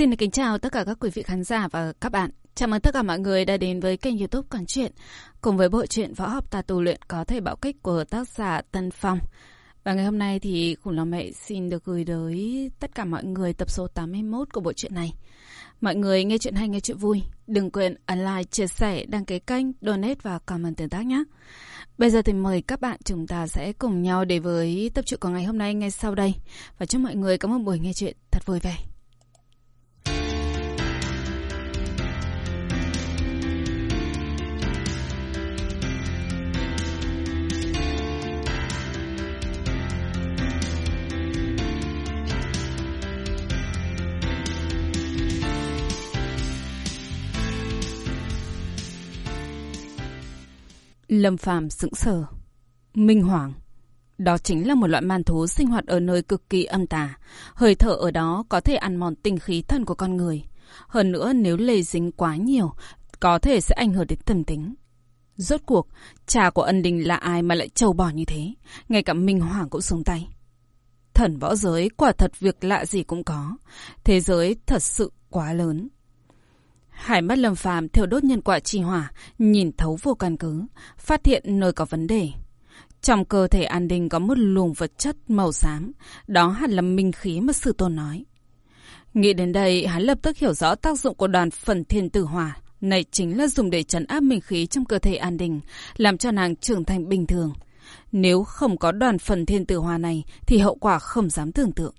Xin kính chào tất cả các quý vị khán giả và các bạn. Chào mừng tất cả mọi người đã đến với kênh youtube Quản Chuyện cùng với bộ truyện Võ học tà tu luyện có thể bạo kích của tác giả Tân Phong. Và ngày hôm nay thì Khủng Long Mẹ xin được gửi tới tất cả mọi người tập số 81 của bộ truyện này. Mọi người nghe chuyện hay nghe chuyện vui, đừng quên ấn like, chia sẻ, đăng ký kênh, donate và comment tương tác nhé. Bây giờ thì mời các bạn chúng ta sẽ cùng nhau đến với tập truyện của ngày hôm nay ngay sau đây. Và chúc mọi người có một buổi nghe chuyện thật vui vẻ. Lâm Phàm sững sờ. Minh Hoàng. Đó chính là một loại man thú sinh hoạt ở nơi cực kỳ âm tà. Hơi thở ở đó có thể ăn mòn tinh khí thần của con người. Hơn nữa nếu lây dính quá nhiều, có thể sẽ ảnh hưởng đến tâm tính. Rốt cuộc, cha của ân đình là ai mà lại trâu bò như thế? Ngay cả Minh Hoàng cũng xuống tay. Thần võ giới quả thật việc lạ gì cũng có. Thế giới thật sự quá lớn. Hải mắt lâm phàm theo đốt nhân quả trì hỏa, nhìn thấu vô căn cứ, phát hiện nơi có vấn đề. Trong cơ thể an đình có một luồng vật chất màu xám, đó hẳn là minh khí mà sư tôn nói. Nghĩ đến đây, hắn lập tức hiểu rõ tác dụng của đoàn phần thiên tử hỏa. Này chính là dùng để trấn áp minh khí trong cơ thể an đình, làm cho nàng trưởng thành bình thường. Nếu không có đoàn phần thiên tử hỏa này, thì hậu quả không dám tưởng tượng.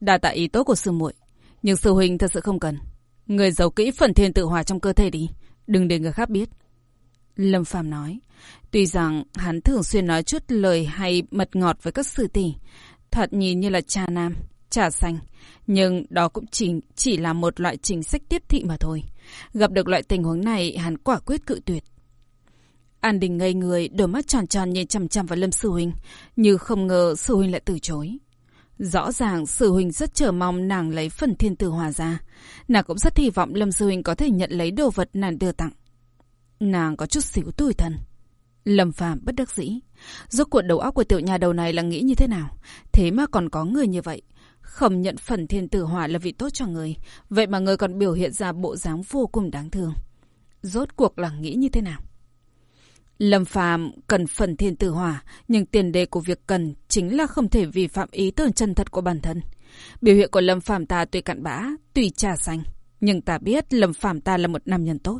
Đa tạ ý tốt của sư muội, nhưng sư huynh thật sự không cần. Người giấu kỹ phần thiên tự hòa trong cơ thể đi. Đừng để người khác biết. Lâm Phàm nói. Tuy rằng hắn thường xuyên nói chút lời hay mật ngọt với các sư tỷ. Thật nhìn như là trà nam, trà xanh. Nhưng đó cũng chỉ, chỉ là một loại chính sách tiếp thị mà thôi. Gặp được loại tình huống này, hắn quả quyết cự tuyệt. An Đình ngây người, đôi mắt tròn tròn nhìn chằm chằm vào Lâm Sư Huynh. Như không ngờ Sư Huynh lại từ chối. Rõ ràng Sư Huynh rất chờ mong nàng lấy phần thiên tử hòa ra. Nàng cũng rất hy vọng Lâm Sư Huynh có thể nhận lấy đồ vật nàng đưa tặng. Nàng có chút xíu tủi thân. Lâm Phàm bất đắc dĩ. Rốt cuộc đầu óc của tiểu nhà đầu này là nghĩ như thế nào? Thế mà còn có người như vậy. Không nhận phần thiên tử hỏa là vị tốt cho người. Vậy mà người còn biểu hiện ra bộ dáng vô cùng đáng thương. Rốt cuộc là nghĩ như thế nào? Lâm Phàm cần phần thiên tử hỏa, nhưng tiền đề của việc cần chính là không thể vi phạm ý tưởng chân thật của bản thân. Biểu hiện của Lâm Phàm ta tuy cặn bã, tuy trà xanh, nhưng ta biết Lâm Phàm ta là một nam nhân tốt.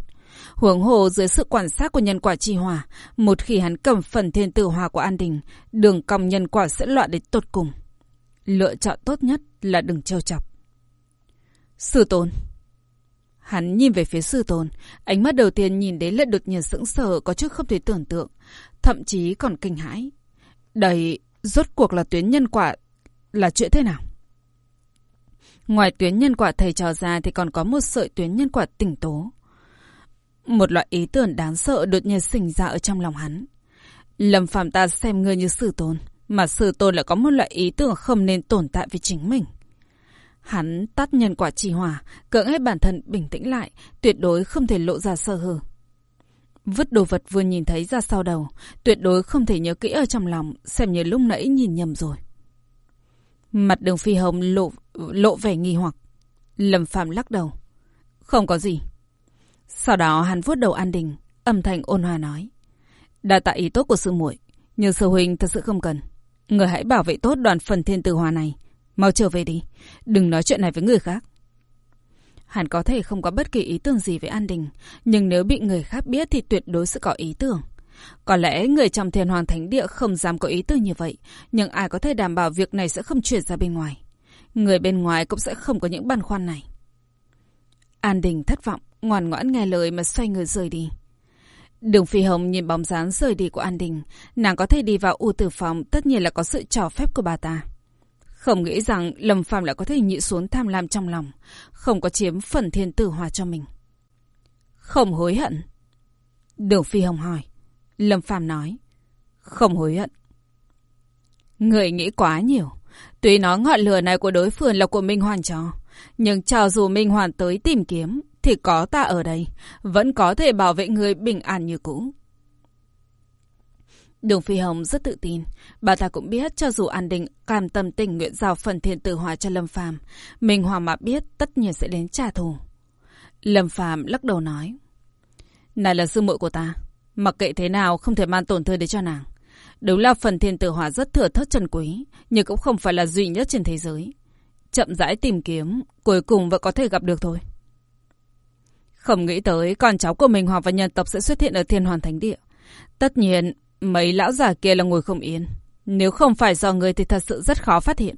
Huống hồ dưới sự quan sát của nhân quả chi hỏa, một khi hắn cầm phần thiên tử hỏa của An Đình, đường cong nhân quả sẽ loạn đến tột cùng. Lựa chọn tốt nhất là đừng trêu chọc. Sư tôn Hắn nhìn về phía sư tôn, ánh mắt đầu tiên nhìn đến lật đột nhiên sững sờ có chút không thể tưởng tượng, thậm chí còn kinh hãi. Đây, rốt cuộc là tuyến nhân quả là chuyện thế nào? Ngoài tuyến nhân quả thầy trò ra thì còn có một sợi tuyến nhân quả tỉnh tố. Một loại ý tưởng đáng sợ đột nhiên sinh ra ở trong lòng hắn. Lâm phạm ta xem ngươi như sư tôn, mà sư tôn lại có một loại ý tưởng không nên tồn tại với chính mình. Hắn tắt nhân quả trì hỏa, cưỡng ép bản thân bình tĩnh lại, tuyệt đối không thể lộ ra sơ hở. Vứt đồ vật vừa nhìn thấy ra sau đầu, tuyệt đối không thể nhớ kỹ ở trong lòng, xem như lúc nãy nhìn nhầm rồi. Mặt đường phi hồng lộ, lộ vẻ nghi hoặc. Lâm Phạm lắc đầu. Không có gì. Sau đó hắn vuốt đầu An Đình, âm thanh ôn hòa nói. Đa tại ý tốt của sư muội nhưng sư huynh thật sự không cần. Người hãy bảo vệ tốt đoàn phần thiên tử hòa này. Mau trở về đi. Đừng nói chuyện này với người khác. Hắn có thể không có bất kỳ ý tưởng gì về An Đình, nhưng nếu bị người khác biết thì tuyệt đối sẽ có ý tưởng. Có lẽ người trong thiên hoàng thánh địa không dám có ý tưởng như vậy, nhưng ai có thể đảm bảo việc này sẽ không chuyển ra bên ngoài. Người bên ngoài cũng sẽ không có những băn khoăn này. An Đình thất vọng, ngoan ngoãn nghe lời mà xoay người rời đi. Đường Phi Hồng nhìn bóng dáng rời đi của An Đình, nàng có thể đi vào u tử phòng tất nhiên là có sự trò phép của bà ta. Không nghĩ rằng Lâm Phàm lại có thể nhịn xuống tham lam trong lòng, không có chiếm phần thiên tử hòa cho mình. Không hối hận. Đường Phi Hồng hỏi. Lâm Phàm nói. Không hối hận. Người nghĩ quá nhiều. Tuy nói ngọn lửa này của đối phương là của Minh Hoàn cho. Nhưng cho dù Minh Hoàn tới tìm kiếm, thì có ta ở đây. Vẫn có thể bảo vệ người bình an như cũ. Đường Phi Hồng rất tự tin. Bà ta cũng biết cho dù An Đình cam tâm tình nguyện giao phần thiên tử hòa cho Lâm Phàm, Minh Hoàng mà biết tất nhiên sẽ đến trả thù. Lâm Phàm lắc đầu nói. Này là sư muội của ta. Mặc kệ thế nào không thể mang tổn thương đến cho nàng. Đúng là phần thiên tử hỏa rất thừa thất trần quý, nhưng cũng không phải là duy nhất trên thế giới. Chậm rãi tìm kiếm, cuối cùng vẫn có thể gặp được thôi. Không nghĩ tới con cháu của mình hoặc và nhân tộc sẽ xuất hiện ở thiên hoàn thánh địa. Tất nhiên, mấy lão già kia là ngồi không yên. Nếu không phải do người thì thật sự rất khó phát hiện.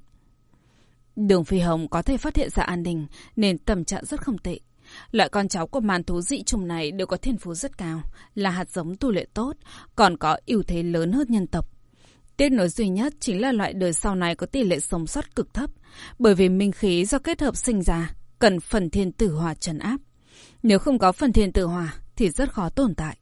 Đường Phi Hồng có thể phát hiện ra an ninh nên tâm trạng rất không tệ. Loại con cháu của màn thú dị trùng này đều có thiên phú rất cao, là hạt giống tu luyện tốt, còn có ưu thế lớn hơn nhân tộc. Tiếc nối duy nhất chính là loại đời sau này có tỷ lệ sống sót cực thấp, bởi vì minh khí do kết hợp sinh ra, cần phần thiên tử hòa trấn áp. Nếu không có phần thiên tử hòa thì rất khó tồn tại.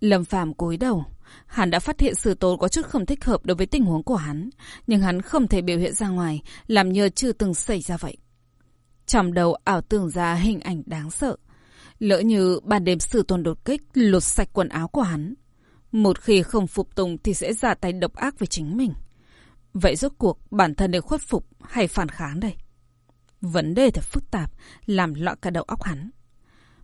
Lâm Phàm cúi đầu, hắn đã phát hiện sự tố có chút không thích hợp đối với tình huống của hắn, nhưng hắn không thể biểu hiện ra ngoài, làm như chưa từng xảy ra vậy. Trong đầu ảo tưởng ra hình ảnh đáng sợ. Lỡ như ban đêm sử tôn đột kích lột sạch quần áo của hắn. Một khi không phục tùng thì sẽ ra tay độc ác với chính mình. Vậy rốt cuộc bản thân để khuất phục hay phản kháng đây? Vấn đề thật phức tạp, làm loạn cả đầu óc hắn.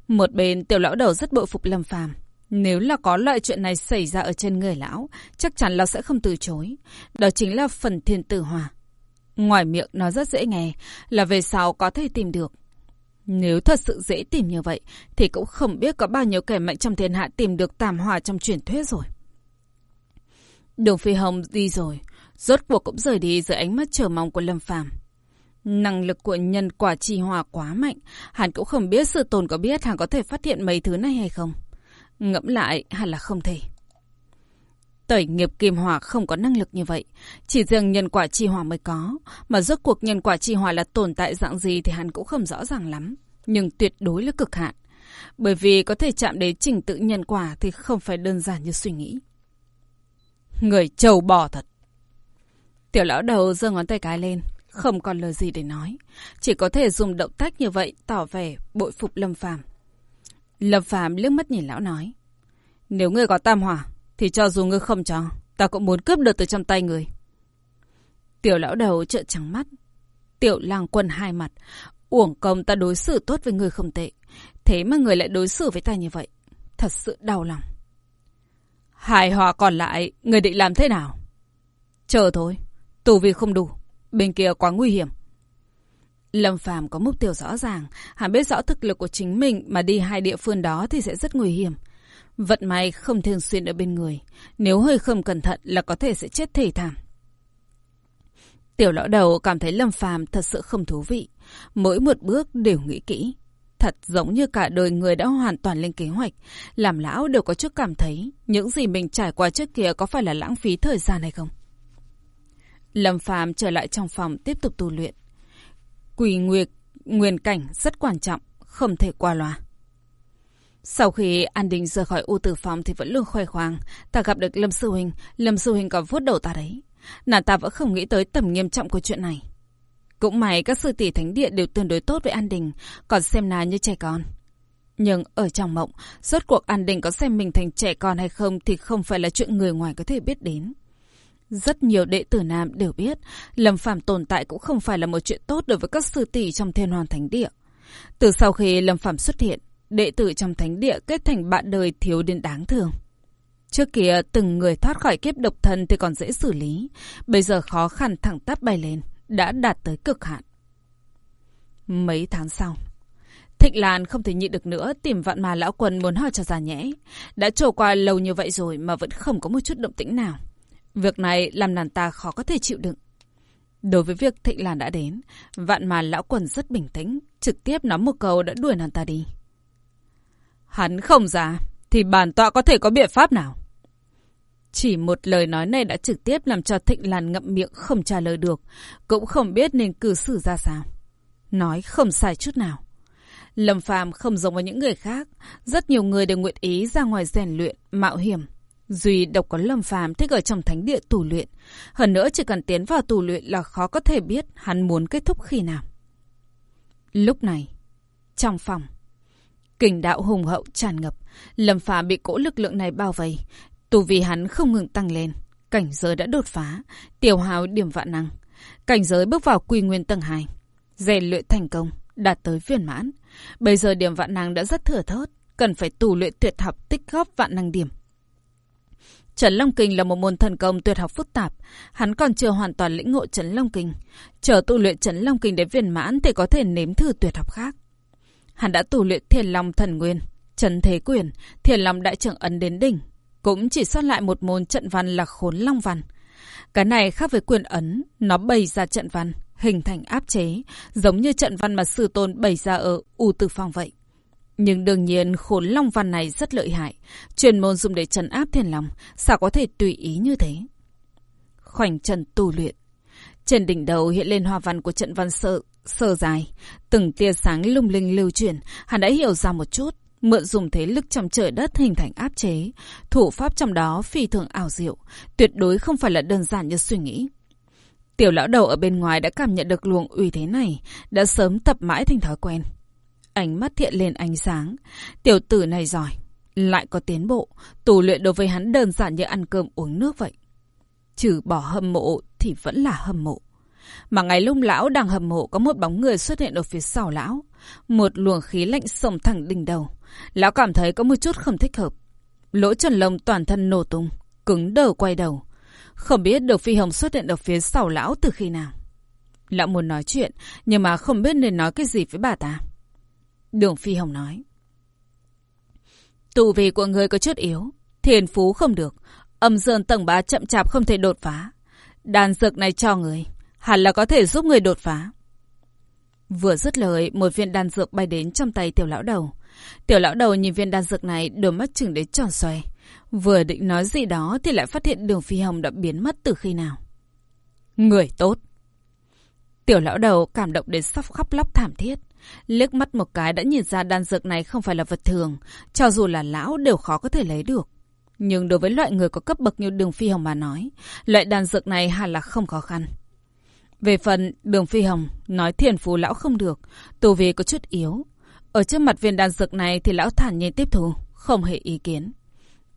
Một bên tiểu lão đầu rất bội phục Lâm Phàm nếu là có loại chuyện này xảy ra ở trên người lão, chắc chắn lão sẽ không từ chối. Đó chính là phần thiên tử hòa. Ngoài miệng nó rất dễ nghe, là về sau có thể tìm được. Nếu thật sự dễ tìm như vậy, thì cũng không biết có bao nhiêu kẻ mạnh trong thiên hạ tìm được tàm hòa trong truyền thuyết rồi. Đường Phi Hồng đi rồi, rốt cuộc cũng rời đi dưới ánh mắt chờ mong của Lâm Phàm. Năng lực của nhân quả trì hòa quá mạnh, hắn cũng không biết sự tồn có biết hắn có thể phát hiện mấy thứ này hay không. Ngẫm lại hẳn là không thể. Tẩy nghiệp kim hỏa không có năng lực như vậy. Chỉ riêng nhân quả chi hỏa mới có. Mà rốt cuộc nhân quả chi hỏa là tồn tại dạng gì thì hắn cũng không rõ ràng lắm. Nhưng tuyệt đối là cực hạn. Bởi vì có thể chạm đến trình tự nhân quả thì không phải đơn giản như suy nghĩ. Người trầu bò thật. Tiểu lão đầu giơ ngón tay cái lên. Không còn lời gì để nói. Chỉ có thể dùng động tác như vậy tỏ vẻ bội phục Lâm Phàm. Lâm Phạm liếc mắt nhìn lão nói. Nếu ngươi có tam hỏa thì cho dù ngươi không cho, ta cũng muốn cướp được từ trong tay ngươi. Tiểu lão đầu trợn trắng mắt. Tiểu lang quân hai mặt. Uổng công ta đối xử tốt với người không tệ. Thế mà người lại đối xử với ta như vậy. Thật sự đau lòng. Hai hòa còn lại, người định làm thế nào? Chờ thôi. Tù vì không đủ. Bên kia quá nguy hiểm. Lâm Phàm có mục tiêu rõ ràng. Hắn biết rõ thực lực của chính mình mà đi hai địa phương đó thì sẽ rất nguy hiểm. Vận may không thường xuyên ở bên người. Nếu hơi không cẩn thận là có thể sẽ chết thể thảm. Tiểu lão đầu cảm thấy Lâm Phàm thật sự không thú vị. Mỗi một bước đều nghĩ kỹ. Thật giống như cả đời người đã hoàn toàn lên kế hoạch. Làm lão đều có chút cảm thấy những gì mình trải qua trước kia có phải là lãng phí thời gian hay không. Lâm Phàm trở lại trong phòng tiếp tục tu luyện quỷ nguyệt, nguyên cảnh rất quan trọng, không thể qua loa. Sau khi An Đình rời khỏi u tử phòng thì vẫn luôn khoe khoang. Ta gặp được Lâm Sư Huynh, Lâm Sư Huynh còn vuốt đầu ta đấy. Nàng ta vẫn không nghĩ tới tầm nghiêm trọng của chuyện này. Cũng may các sư tỷ thánh địa đều tương đối tốt với An Đình, còn xem nàng như trẻ con. Nhưng ở trong mộng, rốt cuộc An Đình có xem mình thành trẻ con hay không thì không phải là chuyện người ngoài có thể biết đến. Rất nhiều đệ tử nam đều biết, Lâm Phàm tồn tại cũng không phải là một chuyện tốt đối với các sư tỷ trong thiên hoàn thánh địa. Từ sau khi Lâm Phàm xuất hiện, đệ tử trong thánh địa kết thành bạn đời thiếu đến đáng thương. Trước kia từng người thoát khỏi kiếp độc thân thì còn dễ xử lý, bây giờ khó khăn thẳng tắp bay lên, đã đạt tới cực hạn. Mấy tháng sau, Thịnh Lan không thể nhịn được nữa tìm vạn mà lão quân muốn hỏi cho ra nhẽ. Đã trôi qua lâu như vậy rồi mà vẫn không có một chút động tĩnh nào. Việc này làm nàng ta khó có thể chịu đựng. Đối với việc Thịnh Lan đã đến, vạn mà lão quần rất bình tĩnh, trực tiếp nói một câu đã đuổi nàng ta đi. Hắn không ra, thì bản tọa có thể có biện pháp nào? Chỉ một lời nói này đã trực tiếp làm cho Thịnh Lan ngậm miệng không trả lời được, cũng không biết nên cư xử ra sao. Nói không sai chút nào. Lâm Phàm không giống với những người khác, rất nhiều người đều nguyện ý ra ngoài rèn luyện, mạo hiểm. Duy độc có Lâm Phàm thích ở trong thánh địa tù luyện. Hơn nữa chỉ cần tiến vào tù luyện là khó có thể biết hắn muốn kết thúc khi nào. Lúc này, trong phòng, Kình đạo hùng hậu tràn ngập, Lâm Phàm bị cỗ lực lượng này bao vây, tù vì hắn không ngừng tăng lên. Cảnh giới đã đột phá. Tiểu hào điểm vạn năng. Cảnh giới bước vào quy nguyên tầng 2. rèn luyện thành công. Đạt tới viên mãn. Bây giờ điểm vạn năng đã rất thừa thớt. Cần phải tù luyện tuyệt học tích góp vạn năng điểm. Trấn Long Kinh là một môn thần công tuyệt học phức tạp. Hắn còn chưa hoàn toàn lĩnh ngộ Trấn Long Kinh. Chờ tu luyện Trấn Long Kinh đến viên mãn thì có thể nếm thử tuyệt học khác. Hắn đã tu luyện Thiền Long Thần Nguyên, Trấn Thế Quyền, Thiền Long Đại Trưởng Ấn đến đỉnh. Cũng chỉ sót lại một môn trận văn là Khốn Long Văn. Cái này khác với quyền ấn, nó bày ra trận văn, hình thành áp chế, giống như trận văn mà sư tôn bày ra ở U Tử Phong vậy. Nhưng đương nhiên khốn long văn này rất lợi hại. Truyền môn dùng để trấn áp thiên long. Sao có thể tùy ý như thế? Khoảnh trần tu luyện. Trên đỉnh đầu hiện lên hoa văn của trận văn sơ, sơ dài. Từng tia sáng lung linh lưu chuyển. Hắn đã hiểu ra một chút. Mượn dùng thế lực trong trời đất hình thành áp chế. Thủ pháp trong đó phi thường ảo diệu. Tuyệt đối không phải là đơn giản như suy nghĩ. Tiểu lão đầu ở bên ngoài đã cảm nhận được luồng uy thế này. Đã sớm tập mãi thành thói quen. Ánh mắt thiện lên ánh sáng. Tiểu tử này giỏi. Lại có tiến bộ. Tù luyện đối với hắn đơn giản như ăn cơm uống nước vậy. Trừ bỏ hâm mộ thì vẫn là hâm mộ. Mà ngày lúc lão đang hâm mộ có một bóng người xuất hiện ở phía sau lão. Một luồng khí lạnh sổng thẳng đỉnh đầu. Lão cảm thấy có một chút không thích hợp. Lỗ trần lông toàn thân nổ tung. Cứng đờ quay đầu. Không biết được phi hồng xuất hiện ở phía sau lão từ khi nào. Lão muốn nói chuyện, nhưng mà không biết nên nói cái gì với bà ta. Đường Phi Hồng nói. Tù vì của người có chút yếu. Thiền phú không được. Âm dương tầng bá chậm chạp không thể đột phá. Đàn dược này cho người. Hẳn là có thể giúp người đột phá. Vừa dứt lời, một viên đan dược bay đến trong tay tiểu lão đầu. Tiểu lão đầu nhìn viên đan dược này đôi mắt chừng đến tròn xoay. Vừa định nói gì đó thì lại phát hiện đường phi hồng đã biến mất từ khi nào. Người tốt. Tiểu lão đầu cảm động đến sắp khóc lóc thảm thiết. Liếc mắt một cái đã nhìn ra đan dược này không phải là vật thường, cho dù là lão đều khó có thể lấy được. Nhưng đối với loại người có cấp bậc như Đường Phi Hồng mà nói, loại đan dược này hẳn là không khó khăn. Về phần Đường Phi Hồng nói thiền phú lão không được, tù vì có chút yếu. Ở trước mặt viên đan dược này thì lão thản nhiên tiếp thu, không hề ý kiến.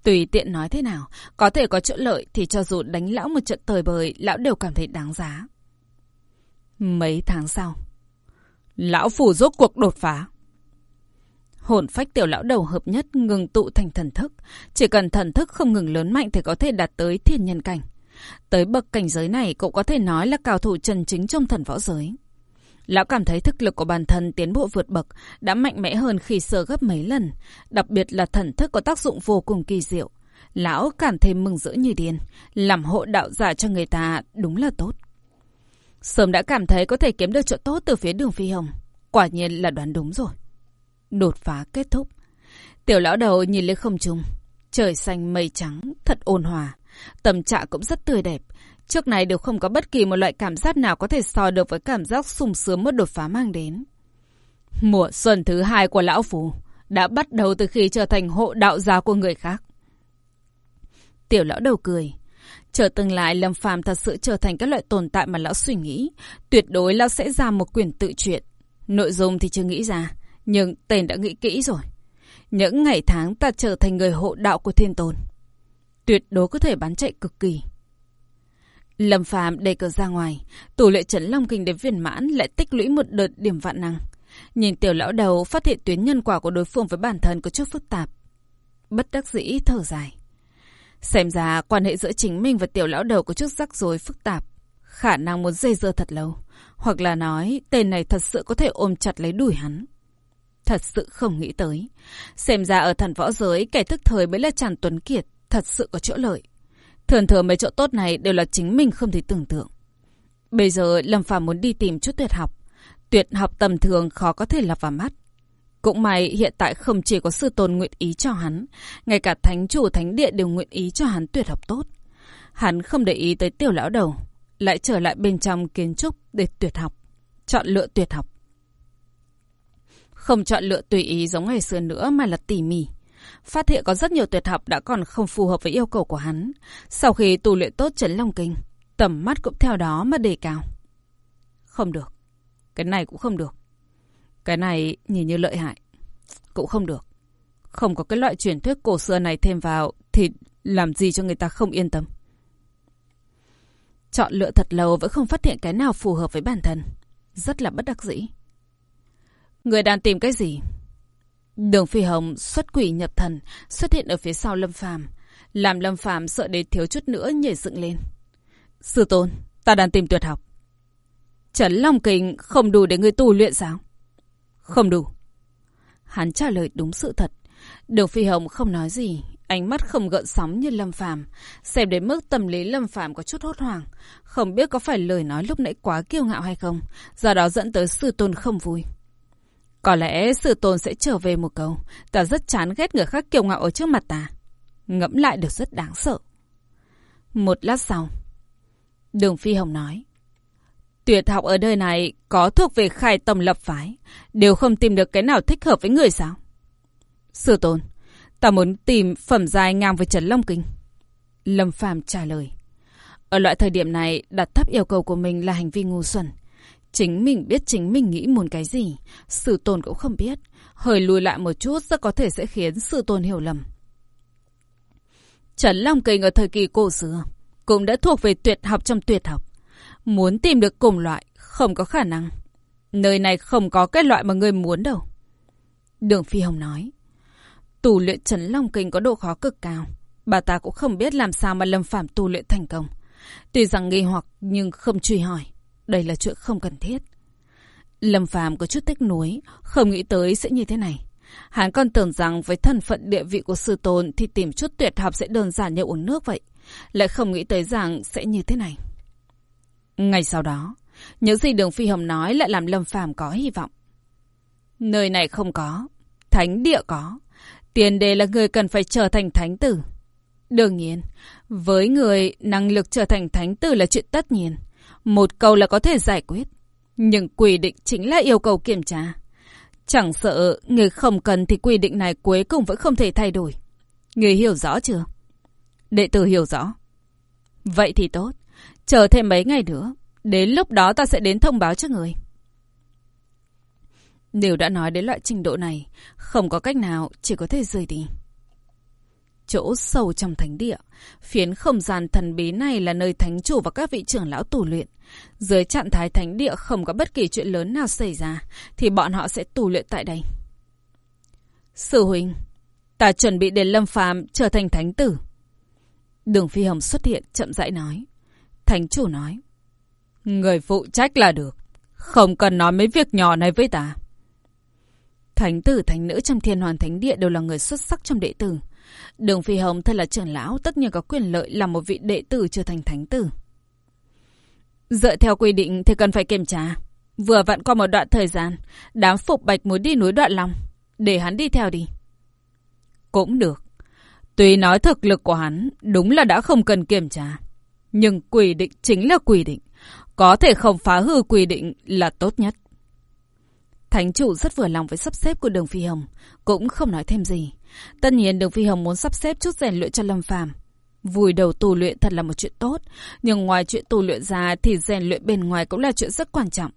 Tùy tiện nói thế nào, có thể có chỗ lợi thì cho dù đánh lão một trận tời bời, lão đều cảm thấy đáng giá. Mấy tháng sau, Lão phủ rốt cuộc đột phá. Hồn phách tiểu lão đầu hợp nhất ngừng tụ thành thần thức. Chỉ cần thần thức không ngừng lớn mạnh thì có thể đạt tới thiên nhân cảnh. Tới bậc cảnh giới này cũng có thể nói là cao thủ trần chính trong thần võ giới. Lão cảm thấy thức lực của bản thân tiến bộ vượt bậc, đã mạnh mẽ hơn khi sơ gấp mấy lần. Đặc biệt là thần thức có tác dụng vô cùng kỳ diệu. Lão cảm thấy mừng rỡ như điên. Làm hộ đạo giả cho người ta đúng là tốt. Sớm đã cảm thấy có thể kiếm được chỗ tốt từ phía đường phi hồng. Quả nhiên là đoán đúng rồi. Đột phá kết thúc. Tiểu lão đầu nhìn lên không trung. Trời xanh mây trắng, thật ôn hòa. Tâm trạng cũng rất tươi đẹp. Trước này đều không có bất kỳ một loại cảm giác nào có thể so được với cảm giác sung sướng mất đột phá mang đến. Mùa xuân thứ hai của lão phù đã bắt đầu từ khi trở thành hộ đạo gia của người khác. Tiểu lão đầu cười. Chờ tương lai Lâm Phàm thật sự trở thành các loại tồn tại mà lão suy nghĩ, tuyệt đối lão sẽ ra một quyển tự truyện. Nội dung thì chưa nghĩ ra, nhưng tên đã nghĩ kỹ rồi. Những ngày tháng ta trở thành người hộ đạo của thiên tôn. Tuyệt đối có thể bán chạy cực kỳ. Lâm Phàm đẩy cờ ra ngoài, tủ lệ trấn Long Kinh đến viên mãn lại tích lũy một đợt điểm vạn năng. Nhìn tiểu lão đầu phát hiện tuyến nhân quả của đối phương với bản thân có chút phức tạp. Bất đắc dĩ thở dài. Xem ra quan hệ giữa chính mình và tiểu lão đầu có chút rắc rối, phức tạp. Khả năng muốn dây dưa thật lâu. Hoặc là nói, tên này thật sự có thể ôm chặt lấy đuổi hắn. Thật sự không nghĩ tới. Xem ra ở thần võ giới, kẻ thức thời mới là Tràn Tuấn Kiệt. Thật sự có chỗ lợi. Thường thường mấy chỗ tốt này đều là chính mình không thể tưởng tượng. Bây giờ Lâm Phàm muốn đi tìm chút tuyệt học. Tuyệt học tầm thường khó có thể lọt vào mắt. Cũng may hiện tại không chỉ có sư tôn nguyện ý cho hắn, ngay cả thánh chủ thánh địa đều nguyện ý cho hắn tuyệt học tốt. Hắn không để ý tới tiểu lão đầu, lại trở lại bên trong kiến trúc để tuyệt học, chọn lựa tuyệt học. Không chọn lựa tùy ý giống ngày xưa nữa mà là tỉ mỉ. Phát hiện có rất nhiều tuyệt học đã còn không phù hợp với yêu cầu của hắn. Sau khi tu luyện tốt chấn long kinh, tầm mắt cũng theo đó mà đề cao. Không được. Cái này cũng không được. Cái này nhìn như lợi hại. Cũng không được. Không có cái loại truyền thuyết cổ xưa này thêm vào thì làm gì cho người ta không yên tâm. Chọn lựa thật lâu vẫn không phát hiện cái nào phù hợp với bản thân. Rất là bất đắc dĩ. Người đang tìm cái gì? Đường Phi Hồng xuất quỷ nhập thần, xuất hiện ở phía sau Lâm Phàm, làm Lâm Phàm sợ đến thiếu chút nữa nhảy dựng lên. Sư tôn, ta đang tìm tuyệt học. Trấn Long Kình không đủ để người tu luyện sao? Không đủ. Hắn trả lời đúng sự thật. Đường Phi Hồng không nói gì, ánh mắt không gợn sóng như Lâm Phàm, xem đến mức tâm lý Lâm Phàm có chút hốt hoảng, không biết có phải lời nói lúc nãy quá kiêu ngạo hay không, do đó dẫn tới sư tôn không vui. Có lẽ sư tôn sẽ trở về một câu, ta rất chán ghét người khác kiêu ngạo ở trước mặt ta. Ngẫm lại được rất đáng sợ. Một lát sau, Đường Phi Hồng nói, Tuyệt học ở nơi này có thuộc về khai tông lập phái, đều không tìm được cái nào thích hợp với người sao? Sư tôn, ta muốn tìm phẩm dài ngang với Trần Long Kinh. Lâm Phàm trả lời. Ở loại thời điểm này, đặt thấp yêu cầu của mình là hành vi ngu xuẩn. Chính mình biết chính mình nghĩ muốn cái gì, sư tôn cũng không biết. Hơi lùi lại một chút rất có thể sẽ khiến sư tôn hiểu lầm. Trần Long Kinh ở thời kỳ cổ xưa cũng đã thuộc về tuyệt học trong tuyệt học. Muốn tìm được cùng loại, không có khả năng. Nơi này không có cái loại mà người muốn đâu. Đường Phi Hồng nói. Tù luyện Trấn Long Kinh có độ khó cực cao. Bà ta cũng không biết làm sao mà Lâm Phạm tu luyện thành công. Tuy rằng nghi hoặc nhưng không truy hỏi. Đây là chuyện không cần thiết. Lâm Phàm có chút tiếc nuối, không nghĩ tới sẽ như thế này. Hắn còn tưởng rằng với thân phận địa vị của sư tôn thì tìm chút tuyệt học sẽ đơn giản như uống nước vậy. Lại không nghĩ tới rằng sẽ như thế này ngay sau đó, những gì Đường Phi Hồng nói lại làm Lâm Phàm có hy vọng. Nơi này không có, thánh địa có. Tiền đề là người cần phải trở thành thánh tử. Đương nhiên, với người năng lực trở thành thánh tử là chuyện tất nhiên. Một câu là có thể giải quyết. Nhưng quy định chính là yêu cầu kiểm tra. Chẳng sợ người không cần thì quy định này cuối cùng vẫn không thể thay đổi. Người hiểu rõ chưa? Đệ tử hiểu rõ. Vậy thì tốt. Chờ thêm mấy ngày nữa. Đến lúc đó ta sẽ đến thông báo cho người. Nếu đã nói đến loại trình độ này, không có cách nào, chỉ có thể rời đi. Chỗ sâu trong thánh địa, phiến không gian thần bí này là nơi thánh chủ và các vị trưởng lão tù luyện. Dưới trạng thái thánh địa không có bất kỳ chuyện lớn nào xảy ra, thì bọn họ sẽ tù luyện tại đây. Sư huynh, ta chuẩn bị để Lâm Phàm trở thành thánh tử. Đường Phi Hồng xuất hiện chậm rãi nói. Thánh chủ nói. Người phụ trách là được. Không cần nói mấy việc nhỏ này với ta. Thánh tử, thánh nữ trong thiên hoàn thánh địa đều là người xuất sắc trong đệ tử. Đường Phi Hồng thân là trưởng lão tất nhiên có quyền lợi làm một vị đệ tử trở thành thánh tử. Dựa theo quy định thì cần phải kiểm tra. Vừa vặn qua một đoạn thời gian, đám phục bạch muốn đi núi đoạn lòng. Để hắn đi theo đi. Cũng được. Tuy nói thực lực của hắn đúng là đã không cần kiểm tra. Nhưng quy định chính là quy định. Có thể không phá hư quy định là tốt nhất. Thánh chủ rất vừa lòng với sắp xếp của đường Phi Hồng. Cũng không nói thêm gì. Tất nhiên đường Phi Hồng muốn sắp xếp chút rèn luyện cho Lâm Phàm Vùi đầu tu luyện thật là một chuyện tốt. Nhưng ngoài chuyện tu luyện ra thì rèn luyện bên ngoài cũng là chuyện rất quan trọng.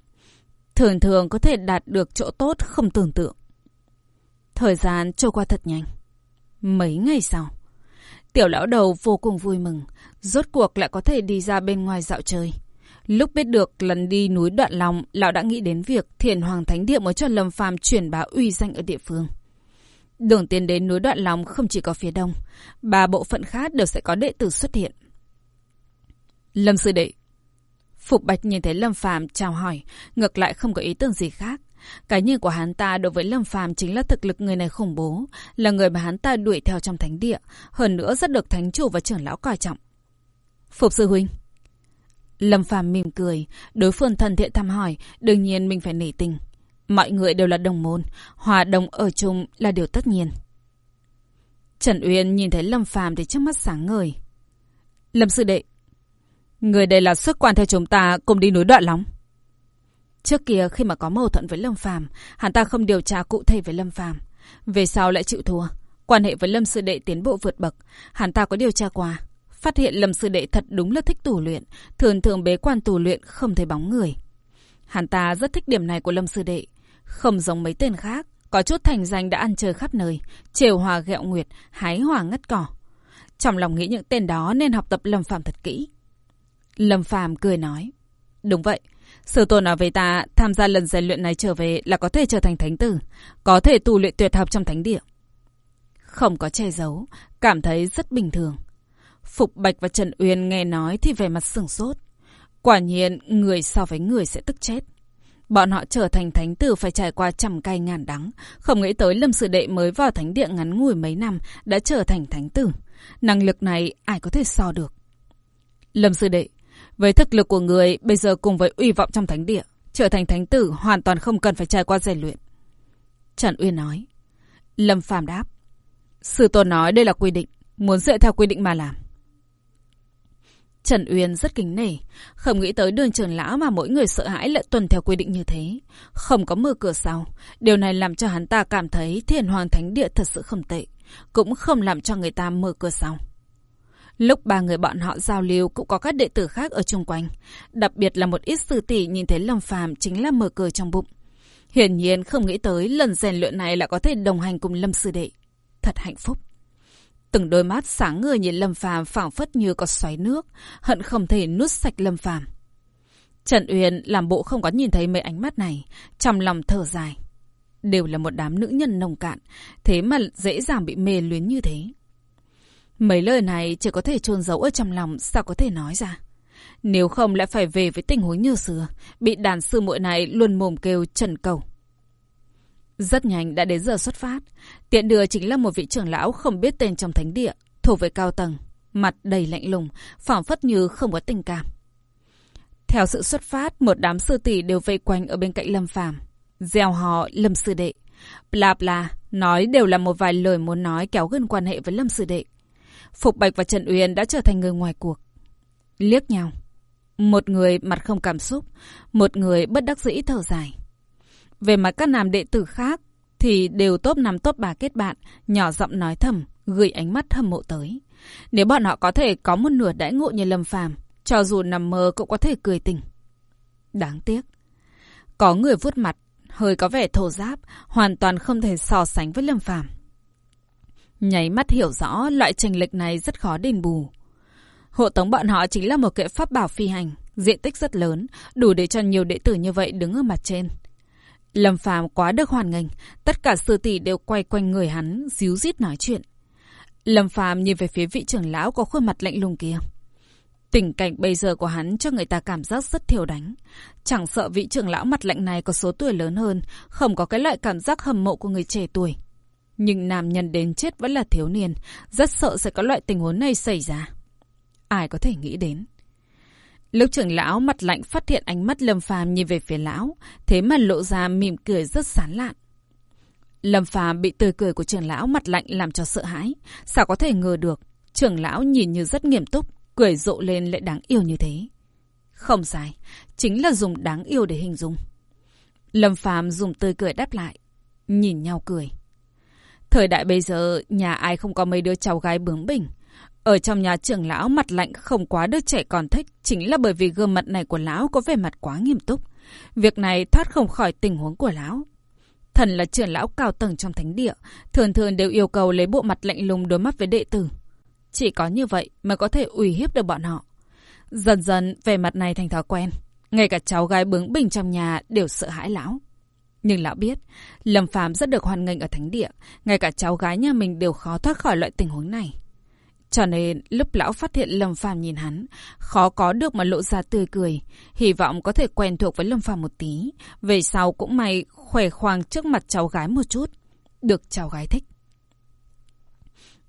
Thường thường có thể đạt được chỗ tốt không tưởng tượng. Thời gian trôi qua thật nhanh. Mấy ngày sau, tiểu lão đầu vô cùng vui mừng, rốt cuộc lại có thể đi ra bên ngoài dạo chơi. Lúc biết được lần đi núi Đoạn Long, lão đã nghĩ đến việc Thiền Hoàng Thánh Địa mới cho Lâm Phàm truyền bá uy danh ở địa phương. Đường tiến đến núi Đoạn Long không chỉ có phía đông, ba bộ phận khác đều sẽ có đệ tử xuất hiện. Lâm sư đệ. Phục Bạch nhìn thấy Lâm Phàm chào hỏi, ngược lại không có ý tưởng gì khác. Cái nhìn của hắn ta đối với Lâm Phàm chính là thực lực người này khủng bố, là người mà hắn ta đuổi theo trong thánh địa, hơn nữa rất được thánh chủ và trưởng lão coi trọng. Phục sư huynh. Lâm Phàm mỉm cười, đối phương thân thiện thăm hỏi, đương nhiên mình phải nể tình. Mọi người đều là đồng môn, hòa đồng ở chung là điều tất nhiên. Trần Uyên nhìn thấy Lâm Phàm thì trước mắt sáng ngời. Lâm sư đệ, người đây là sức quan theo chúng ta cùng đi núi đoạn lóng. Trước kia khi mà có mâu thuẫn với Lâm Phàm, hắn ta không điều tra cụ thể với Lâm Phàm, về sau lại chịu thua. Quan hệ với Lâm sư đệ tiến bộ vượt bậc, hắn ta có điều tra qua, phát hiện Lâm sư đệ thật đúng là thích tù luyện, thường thường bế quan tù luyện không thấy bóng người. Hắn ta rất thích điểm này của Lâm sư đệ, không giống mấy tên khác, có chút thành danh đã ăn chơi khắp nơi, trều hòa ghẹo nguyệt, hái hòa ngất cỏ. Trong lòng nghĩ những tên đó nên học tập Lâm Phàm thật kỹ. Lâm Phàm cười nói. Đúng vậy. Sư tôn nói với ta, tham gia lần rèn luyện này trở về là có thể trở thành thánh tử. Có thể tu luyện tuyệt học trong thánh địa. Không có che giấu, cảm thấy rất bình thường. Phục Bạch và Trần Uyên nghe nói thì về mặt sừng sốt. Quả nhiên, người so với người sẽ tức chết. Bọn họ trở thành thánh tử phải trải qua trăm cay ngàn đắng. Không nghĩ tới Lâm Sư Đệ mới vào thánh địa ngắn ngủi mấy năm đã trở thành thánh tử. Năng lực này ai có thể so được. Lâm Sư Đệ, với thực lực của người bây giờ cùng với uy vọng trong thánh địa, trở thành thánh tử hoàn toàn không cần phải trải qua rèn luyện. Trần Uyên nói. Lâm Phàm đáp. Sư tôn nói đây là quy định, muốn dựa theo quy định mà làm. Trần Uyên rất kính nể, không nghĩ tới đường trưởng lão mà mỗi người sợ hãi lại tuần theo quy định như thế. Không có mở cửa sau, điều này làm cho hắn ta cảm thấy thiền hoàng thánh địa thật sự không tệ, cũng không làm cho người ta mở cửa sau. Lúc ba người bọn họ giao lưu cũng có các đệ tử khác ở chung quanh, đặc biệt là một ít sư tỷ nhìn thấy Lâm Phàm chính là mở cười trong bụng. Hiển nhiên không nghĩ tới lần rèn luyện này lại có thể đồng hành cùng Lâm sư đệ. Thật hạnh phúc. Từng đôi mắt sáng người nhìn Lâm Phàm phảng phất như có xoáy nước, hận không thể nuốt sạch Lâm Phàm. Trần Uyên làm bộ không có nhìn thấy mấy ánh mắt này, trong lòng thở dài. Đều là một đám nữ nhân nồng cạn, thế mà dễ dàng bị mê luyến như thế. Mấy lời này chỉ có thể chôn giấu ở trong lòng, sao có thể nói ra. Nếu không lại phải về với tình huống như xưa, bị đàn sư muội này luôn mồm kêu trần cầu. Rất nhanh đã đến giờ xuất phát. Tiện đưa chính là một vị trưởng lão không biết tên trong thánh địa, thuộc về cao tầng, mặt đầy lạnh lùng, phảng phất như không có tình cảm. Theo sự xuất phát, một đám sư tỷ đều vây quanh ở bên cạnh Lâm Phàm, gieo họ Lâm sư đệ. Bla bla, nói đều là một vài lời muốn nói kéo gần quan hệ với Lâm sư đệ. Phục Bạch và Trần Uyên đã trở thành người ngoài cuộc. Liếc nhau. Một người mặt không cảm xúc, một người bất đắc dĩ thở dài. Về mặt các nam đệ tử khác thì đều top 5 top bà kết bạn, nhỏ giọng nói thầm, gửi ánh mắt hâm mộ tới. Nếu bọn họ có thể có một nửa đãi ngộ như Lâm Phàm, cho dù nằm mơ cũng có thể cười tình. Đáng tiếc. Có người vuốt mặt, hơi có vẻ thô giáp, hoàn toàn không thể so sánh với Lâm Phàm. Nháy mắt hiểu rõ loại tranh lệch này rất khó đền bù. Hộ tống bọn họ chính là một kệ pháp bảo phi hành, diện tích rất lớn, đủ để cho nhiều đệ tử như vậy đứng ở mặt trên. Lâm Phàm quá được hoàn nghênh, tất cả sư tỷ đều quay quanh người hắn, díu dít nói chuyện. Lâm Phàm nhìn về phía vị trưởng lão có khuôn mặt lạnh lùng kia. Tình cảnh bây giờ của hắn cho người ta cảm giác rất thiểu đánh. Chẳng sợ vị trưởng lão mặt lạnh này có số tuổi lớn hơn, không có cái loại cảm giác hầm mộ của người trẻ tuổi. Nhưng nam nhân đến chết vẫn là thiếu niên, rất sợ sẽ có loại tình huống này xảy ra. Ai có thể nghĩ đến. Lúc trưởng lão mặt lạnh phát hiện ánh mắt Lâm Phàm nhìn về phía lão, thế mà lộ ra mỉm cười rất sán lạn. Lâm Phàm bị tươi cười của trưởng lão mặt lạnh làm cho sợ hãi, sao có thể ngờ được, trưởng lão nhìn như rất nghiêm túc, cười rộ lên lại đáng yêu như thế. Không sai, chính là dùng đáng yêu để hình dung. Lâm Phàm dùng tươi cười đáp lại, nhìn nhau cười. Thời đại bây giờ, nhà ai không có mấy đứa cháu gái bướng bỉnh, ở trong nhà trưởng lão mặt lạnh không quá đứa trẻ còn thích chính là bởi vì gương mặt này của lão có vẻ mặt quá nghiêm túc. Việc này thoát không khỏi tình huống của lão. Thần là trưởng lão cao tầng trong thánh địa, thường thường đều yêu cầu lấy bộ mặt lạnh lùng đối mắt với đệ tử. Chỉ có như vậy mới có thể uy hiếp được bọn họ. Dần dần về mặt này thành thói quen. Ngay cả cháu gái bướng bỉnh trong nhà đều sợ hãi lão. Nhưng lão biết, Lâm Phàm rất được hoan nghênh ở thánh địa, ngay cả cháu gái nhà mình đều khó thoát khỏi loại tình huống này. Cho nên lúc lão phát hiện Lâm Phàm nhìn hắn, khó có được mà lộ ra tươi cười, hy vọng có thể quen thuộc với Lâm Phàm một tí, về sau cũng may khỏe khoang trước mặt cháu gái một chút, được cháu gái thích.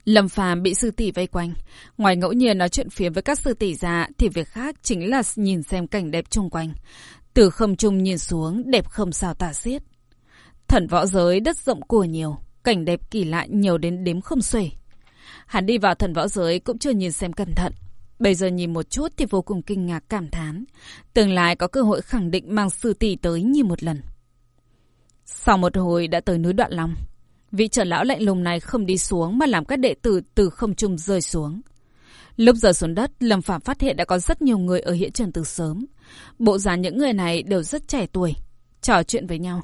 Lâm Phàm bị sư tỷ vây quanh, ngoài ngẫu nhiên nói chuyện phía với các sư tỷ ra thì việc khác chính là nhìn xem cảnh đẹp chung quanh. Từ không trung nhìn xuống, đẹp không sao tả xiết. Thần võ giới đất rộng của nhiều, cảnh đẹp kỳ lạ nhiều đến đếm không xuể. Hắn đi vào thần võ giới cũng chưa nhìn xem cẩn thận. Bây giờ nhìn một chút thì vô cùng kinh ngạc cảm thán. Tương lai có cơ hội khẳng định mang sư tỷ tới như một lần. Sau một hồi đã tới núi Đoạn Long. Vị trưởng lão lạnh lùng này không đi xuống mà làm các đệ tử từ không trung rơi xuống. Lúc giờ xuống đất, Lâm Phạm phát hiện đã có rất nhiều người ở hiện trường từ sớm. Bộ dáng những người này đều rất trẻ tuổi, trò chuyện với nhau.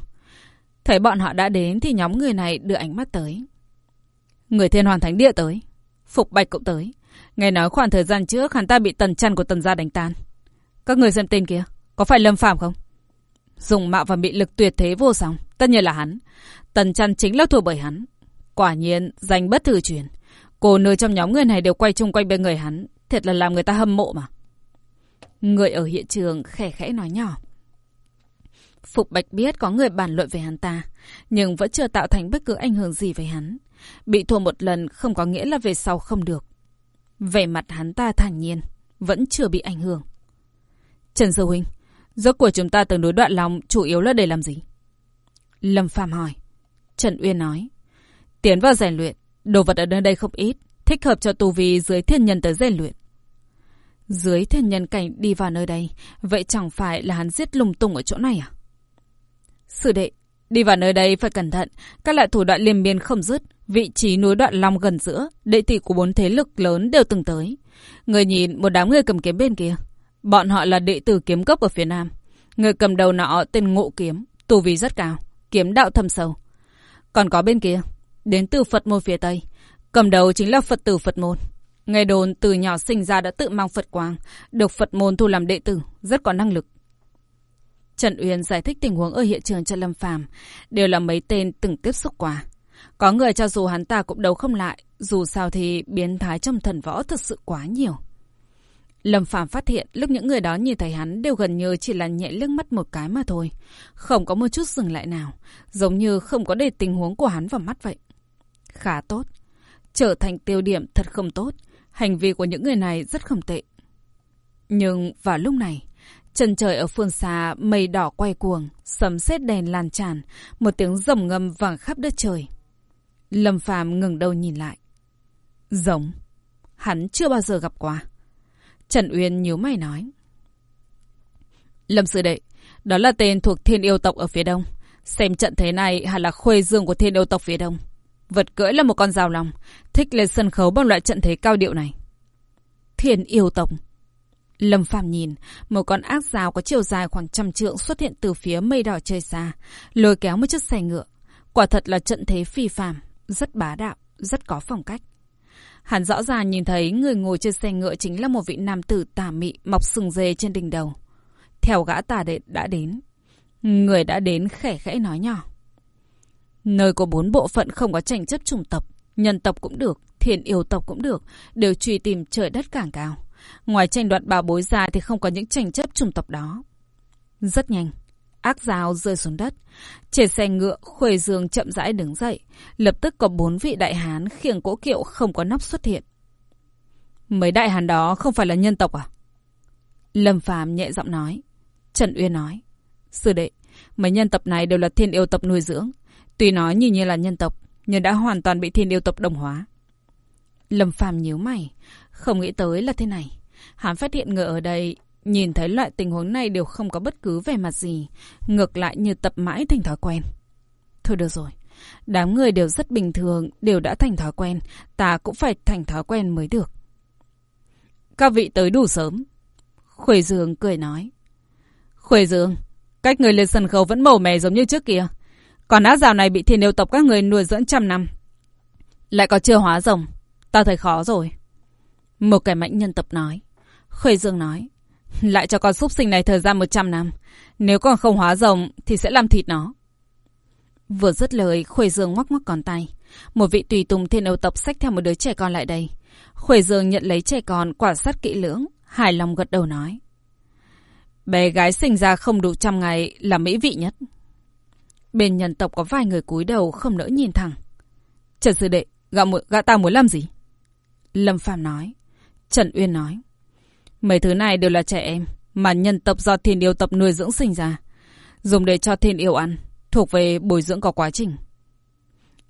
Thấy bọn họ đã đến thì nhóm người này đưa ánh mắt tới. Người thiên hoàng thánh địa tới. Phục Bạch cũng tới. Nghe nói khoảng thời gian trước hắn ta bị tần chăn của tần gia đánh tan. Các người xem tên kia, có phải Lâm Phàm không? Dùng mạo và bị lực tuyệt thế vô song, tất nhiên là hắn. Tần chăn chính là thua bởi hắn. Quả nhiên, danh bất thử truyền. Cô nơi trong nhóm người này đều quay chung quanh bên người hắn. Thiệt là làm người ta hâm mộ mà. Người ở hiện trường khẽ khẽ nói nhỏ. Phục Bạch biết có người bàn luận về hắn ta, nhưng vẫn chưa tạo thành bất cứ ảnh hưởng gì với hắn. Bị thua một lần không có nghĩa là về sau không được. Về mặt hắn ta thản nhiên, vẫn chưa bị ảnh hưởng. Trần Sư Huynh, giấc của chúng ta từng đối đoạn lòng chủ yếu là để làm gì? Lâm Phàm hỏi. Trần Uyên nói. Tiến vào rèn luyện, đồ vật ở nơi đây không ít, thích hợp cho tu vi dưới thiên nhân tới rèn luyện. Dưới thiên nhân cảnh đi vào nơi đây, vậy chẳng phải là hắn giết lùng tung ở chỗ này à? Sư đệ, đi vào nơi đây phải cẩn thận, các loại thủ đoạn liên miên không dứt, vị trí núi đoạn long gần giữa, đệ tử của bốn thế lực lớn đều từng tới. Người nhìn một đám người cầm kiếm bên kia, bọn họ là đệ tử kiếm cấp ở phía nam. Người cầm đầu nọ tên Ngộ Kiếm, tu vi rất cao, kiếm đạo thâm sâu. Còn có bên kia, đến từ Phật môn phía Tây, cầm đầu chính là Phật tử Phật môn. Nghe đồn từ nhỏ sinh ra đã tự mang Phật quang, được Phật môn thu làm đệ tử, rất có năng lực. Trần Uyên giải thích tình huống ở hiện trường cho Lâm Phàm, đều là mấy tên từng tiếp xúc qua. Có người cho dù hắn ta cũng đấu không lại, dù sao thì biến thái trong thần võ thật sự quá nhiều. Lâm Phàm phát hiện lúc những người đó nhìn thấy hắn đều gần như chỉ là nhẹ liếc mắt một cái mà thôi, không có một chút dừng lại nào, giống như không có để tình huống của hắn vào mắt vậy. Khá tốt, trở thành tiêu điểm thật không tốt, hành vi của những người này rất không tệ. Nhưng vào lúc này, Trần trời ở phương xa, mây đỏ quay cuồng, sấm sét đèn lan tràn, một tiếng rồng ngâm vang khắp đất trời. Lâm Phàm ngừng đầu nhìn lại. Rồng? Hắn chưa bao giờ gặp qua. Trần Uyên nhíu mày nói. Lâm Sư Đệ, đó là tên thuộc thiên yêu tộc ở phía đông. Xem trận thế này hẳn là khuê dương của thiên yêu tộc phía đông. Vật cưỡi là một con rào lòng, thích lên sân khấu bằng loại trận thế cao điệu này. Thiên yêu tộc. Lâm Phàm nhìn, một con ác rào có chiều dài khoảng trăm trượng xuất hiện từ phía mây đỏ trời xa, lôi kéo một chiếc xe ngựa. Quả thật là trận thế phi phàm, rất bá đạo, rất có phong cách. Hắn rõ ràng nhìn thấy người ngồi trên xe ngựa chính là một vị nam tử tà mị mọc sừng dê trên đỉnh đầu. Theo gã tà đệ đã đến. Người đã đến khẽ khẽ nói nhỏ. Nơi có bốn bộ phận không có tranh chấp chủng tộc, nhân tộc cũng được, thiền yêu tộc cũng được, đều truy tìm trời đất càng cao. Ngoài tranh đoạt bảo bối ra thì không có những tranh chấp chủng tộc đó. Rất nhanh, ác dao rơi xuống đất. Trên xe ngựa, Khuê Dương chậm rãi đứng dậy. Lập tức có bốn vị đại hán khiêng cỗ kiệu không có nóc xuất hiện. Mấy đại hán đó không phải là nhân tộc à? Lâm Phàm nhẹ giọng nói. Trần Uyên nói. Sư đệ, mấy nhân tộc này đều là thiên yêu tộc nuôi dưỡng. Tuy nói như như là nhân tộc, nhưng đã hoàn toàn bị thiên yêu tộc đồng hóa. Lâm Phàm nhíu mày, không nghĩ tới là thế này. Hắn phát hiện người ở đây nhìn thấy loại tình huống này đều không có bất cứ vẻ mặt gì, ngược lại như tập mãi thành thói quen. Thôi được rồi, đám người đều rất bình thường, đều đã thành thói quen, ta cũng phải thành thói quen mới được. Các vị tới đủ sớm. Khuê Dương cười nói. Khuê Dương, cách người lên sân khấu vẫn màu mè giống như trước kia. Còn ác rào này bị thiên yêu tộc các người nuôi dưỡng trăm năm. Lại có chưa hóa rồng. Ta thấy khó rồi. Một kẻ mạnh nhân tập nói. Khuê Dương nói. Lại cho con súc sinh này thời gian 100 năm. Nếu còn không hóa rồng thì sẽ làm thịt nó. Vừa dứt lời, Khuê Dương ngoắc ngoắc con tay. Một vị tùy tùng thiên âu tập xách theo một đứa trẻ con lại đây. Khuê Dương nhận lấy trẻ con, quả sát kỹ lưỡng, hài lòng gật đầu nói. Bé gái sinh ra không đủ trăm ngày là mỹ vị nhất. Bên nhân tộc có vài người cúi đầu không nỡ nhìn thẳng. Trần Sư Đệ, gã, gã ta muốn làm gì? Lâm Phàm nói. Trần Uyên nói. Mấy thứ này đều là trẻ em, mà nhân tộc do thiên yêu tập nuôi dưỡng sinh ra. Dùng để cho thiên yêu ăn, thuộc về bồi dưỡng có quá trình.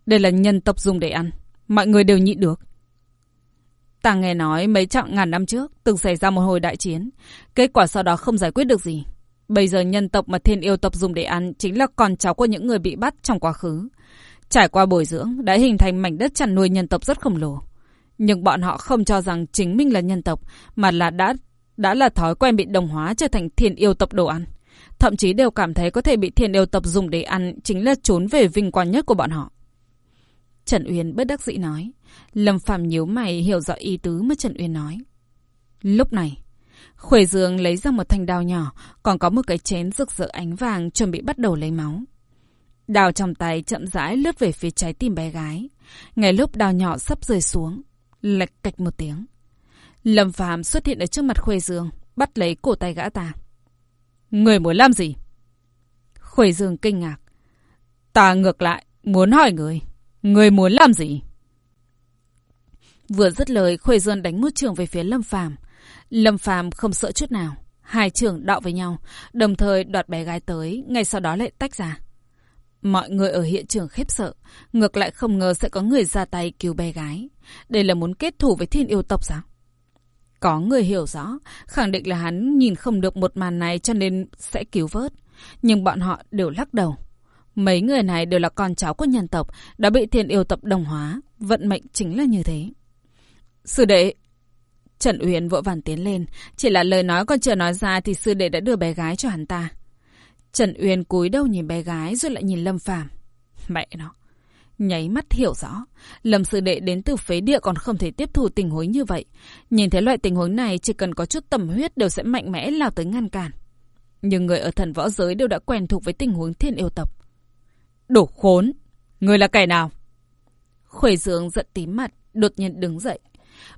Đây là nhân tộc dùng để ăn, mọi người đều nhịn được. Ta nghe nói mấy trọng ngàn năm trước từng xảy ra một hồi đại chiến, kết quả sau đó không giải quyết được gì. Bây giờ nhân tộc mà thiên yêu tộc dùng để ăn chính là con cháu của những người bị bắt trong quá khứ. Trải qua bồi dưỡng đã hình thành mảnh đất chăn nuôi nhân tộc rất khổng lồ. Nhưng bọn họ không cho rằng chính mình là nhân tộc, mà là đã đã là thói quen bị đồng hóa trở thành thiên yêu tộc đồ ăn. Thậm chí đều cảm thấy có thể bị thiên yêu tộc dùng để ăn chính là trốn về vinh quang nhất của bọn họ. Trần Uyên bất đắc dĩ nói. Lâm Phạm nhíu mày hiểu rõ ý tứ mà Trần Uyên nói. Lúc này, Khuê Dương lấy ra một thanh đao nhỏ, còn có một cái chén rực rỡ ánh vàng chuẩn bị bắt đầu lấy máu. Đào trong tay chậm rãi lướt về phía trái tim bé gái. Ngay lúc đào nhỏ sắp rơi xuống, lệch cạch một tiếng. Lâm Phàm xuất hiện ở trước mặt Khuê Dương, bắt lấy cổ tay gã ta. Người muốn làm gì? Khuê Dương kinh ngạc. Ta ngược lại, muốn hỏi người. Người muốn làm gì? Vừa dứt lời, Khuê Dương đánh một trường về phía Lâm Phàm. Lâm Phàm không sợ chút nào. Hai trường đạo với nhau, đồng thời đoạt bé gái tới, ngay sau đó lại tách ra. Mọi người ở hiện trường khiếp sợ, ngược lại không ngờ sẽ có người ra tay cứu bé gái. Đây là muốn kết thủ với thiên yêu tộc sao? Có người hiểu rõ, khẳng định là hắn nhìn không được một màn này cho nên sẽ cứu vớt. Nhưng bọn họ đều lắc đầu. Mấy người này đều là con cháu của nhân tộc, đã bị thiên yêu tộc đồng hóa. Vận mệnh chính là như thế. Sư đệ, Trần Uyên vội vàng tiến lên, chỉ là lời nói còn chưa nói ra thì sư đệ đã đưa bé gái cho hắn ta. Trần Uyên cúi đầu nhìn bé gái rồi lại nhìn Lâm Phàm. Mẹ nó, nháy mắt hiểu rõ, Lâm sư đệ đến từ phế địa còn không thể tiếp thu tình huống như vậy. Nhìn thấy loại tình huống này chỉ cần có chút tầm huyết đều sẽ mạnh mẽ lao tới ngăn cản. Nhưng người ở thần võ giới đều đã quen thuộc với tình huống thiên yêu tập. Đổ khốn! Người là kẻ nào? Khuẩy Dương giận tím mặt, đột nhiên đứng dậy.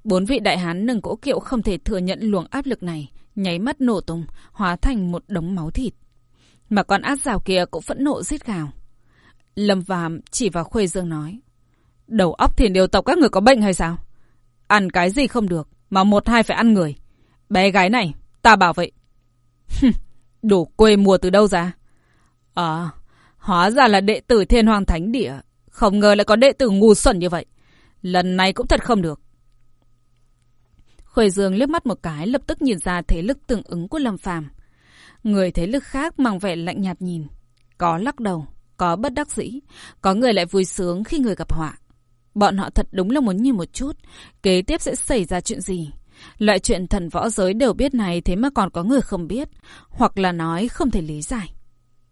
Bốn vị đại hán nâng cỗ kiệu không thể thừa nhận luồng áp lực này, nháy mắt nổ tung, hóa thành một đống máu thịt. Mà con át rào kia cũng phẫn nộ giết gào. Lâm Phạm chỉ vào Khuê Dương nói. Đầu óc thiền điều tộc các người có bệnh hay sao? Ăn cái gì không được, mà một hai phải ăn người. Bé gái này, ta bảo vậy. Đủ quê mùa từ đâu ra? À, hóa ra là đệ tử thiên hoàng thánh địa. Không ngờ lại có đệ tử ngu xuẩn như vậy. Lần này cũng thật không được. Khuê Dương liếc mắt một cái lập tức nhìn ra thế lực tương ứng của Lâm Phàm. Người thế lực khác mang vẻ lạnh nhạt nhìn. Có lắc đầu, có bất đắc dĩ, có người lại vui sướng khi người gặp họa. Bọn họ thật đúng là muốn nhìn một chút, kế tiếp sẽ xảy ra chuyện gì. Loại chuyện thần võ giới đều biết này thế mà còn có người không biết, hoặc là nói không thể lý giải.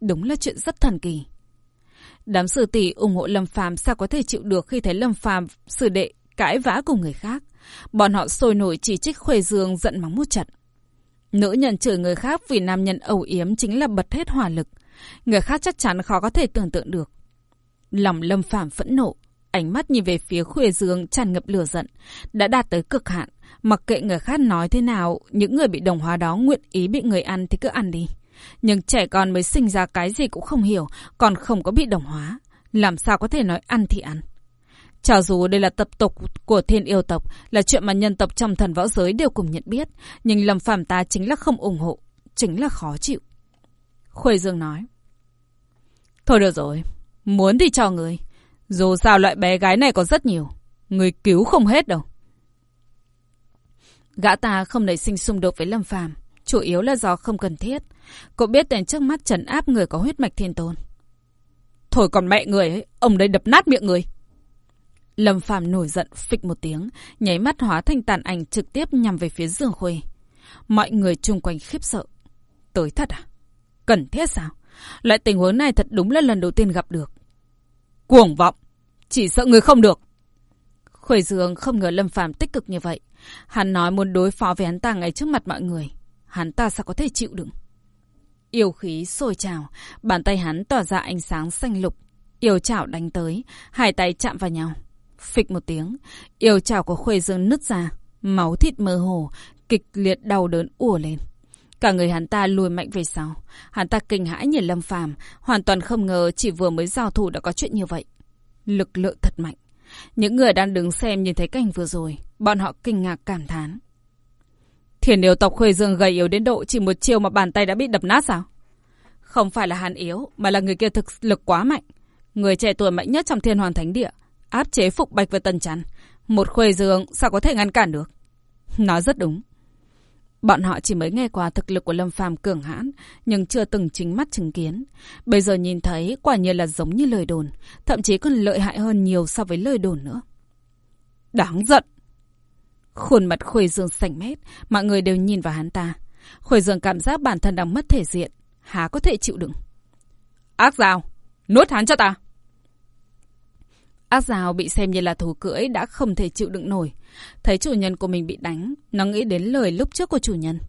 Đúng là chuyện rất thần kỳ. Đám sư tỷ ủng hộ Lâm Phàm sao có thể chịu được khi thấy Lâm Phàm sư đệ cãi vã cùng người khác. Bọn họ sôi nổi chỉ trích Khuê Dương giận mắng một trận. Nữ nhân chửi người khác vì nam nhân ẩu yếm chính là bật hết hỏa lực. Người khác chắc chắn khó có thể tưởng tượng được. Lòng lâm phàm phẫn nộ, ánh mắt nhìn về phía khuê dương tràn ngập lửa giận, đã đạt tới cực hạn. Mặc kệ người khác nói thế nào, những người bị đồng hóa đó nguyện ý bị người ăn thì cứ ăn đi. Nhưng trẻ con mới sinh ra cái gì cũng không hiểu, còn không có bị đồng hóa. Làm sao có thể nói ăn thì ăn. Cho dù đây là tập tục của thiên yêu tộc, là chuyện mà nhân tộc trong thần võ giới đều cùng nhận biết, nhưng Lâm Phàm ta chính là không ủng hộ, chính là khó chịu. Khuê Dương nói. Thôi được rồi, muốn thì cho người. Dù sao loại bé gái này có rất nhiều, người cứu không hết đâu. Gã ta không nảy sinh xung đột với Lâm Phàm, chủ yếu là do không cần thiết. Cậu biết tên trước mắt trấn áp người có huyết mạch thiên tôn. Thôi còn mẹ người ấy, ông đây đập nát miệng người. Lâm Phàm nổi giận phịch một tiếng, nháy mắt hóa thành tàn ảnh trực tiếp nhằm về phía Dương Khuê. Mọi người chung quanh khiếp sợ. Tới thật à? Cần thiết sao? Loại tình huống này thật đúng là lần đầu tiên gặp được. Cuồng vọng! Chỉ sợ người không được. Khuê Dương không ngờ Lâm Phàm tích cực như vậy. Hắn nói muốn đối phó với hắn ta ngay trước mặt mọi người. Hắn ta sao có thể chịu đựng? Yêu khí sôi trào, bàn tay hắn tỏa ra ánh sáng xanh lục. Yêu chảo đánh tới, hai tay chạm vào nhau. Phịch một tiếng, yêu chảo của Khuê Dương nứt ra, máu thịt mơ hồ, kịch liệt đau đớn ùa lên. Cả người hắn ta lùi mạnh về sau. Hắn ta kinh hãi nhìn Lâm Phàm, hoàn toàn không ngờ chỉ vừa mới giao thủ đã có chuyện như vậy. Lực lượng thật mạnh. Những người đang đứng xem nhìn thấy cảnh vừa rồi, bọn họ kinh ngạc cảm thán. Thiền điều tộc Khuê Dương gầy yếu đến độ chỉ một chiều mà bàn tay đã bị đập nát sao? Không phải là hắn yếu, mà là người kia thực lực quá mạnh. Người trẻ tuổi mạnh nhất trong thiên hoàn thánh địa, áp chế Phục Bạch và Tần Chắn. Một Khuê Dương sao có thể ngăn cản được? Nói rất đúng. Bọn họ chỉ mới nghe qua thực lực của Lâm Phàm cường hãn, nhưng chưa từng chính mắt chứng kiến. Bây giờ nhìn thấy quả nhiên là giống như lời đồn, thậm chí còn lợi hại hơn nhiều so với lời đồn nữa. Đáng giận! Khuôn mặt Khuê Dương sành mét, mọi người đều nhìn vào hắn ta. Khuê Dương cảm giác bản thân đang mất thể diện, há có thể chịu đựng. Ác dao, nuốt hắn cho ta! Ác rào bị xem như là thú cưỡi đã không thể chịu đựng nổi. Thấy chủ nhân của mình bị đánh, nó nghĩ đến lời lúc trước của chủ nhân.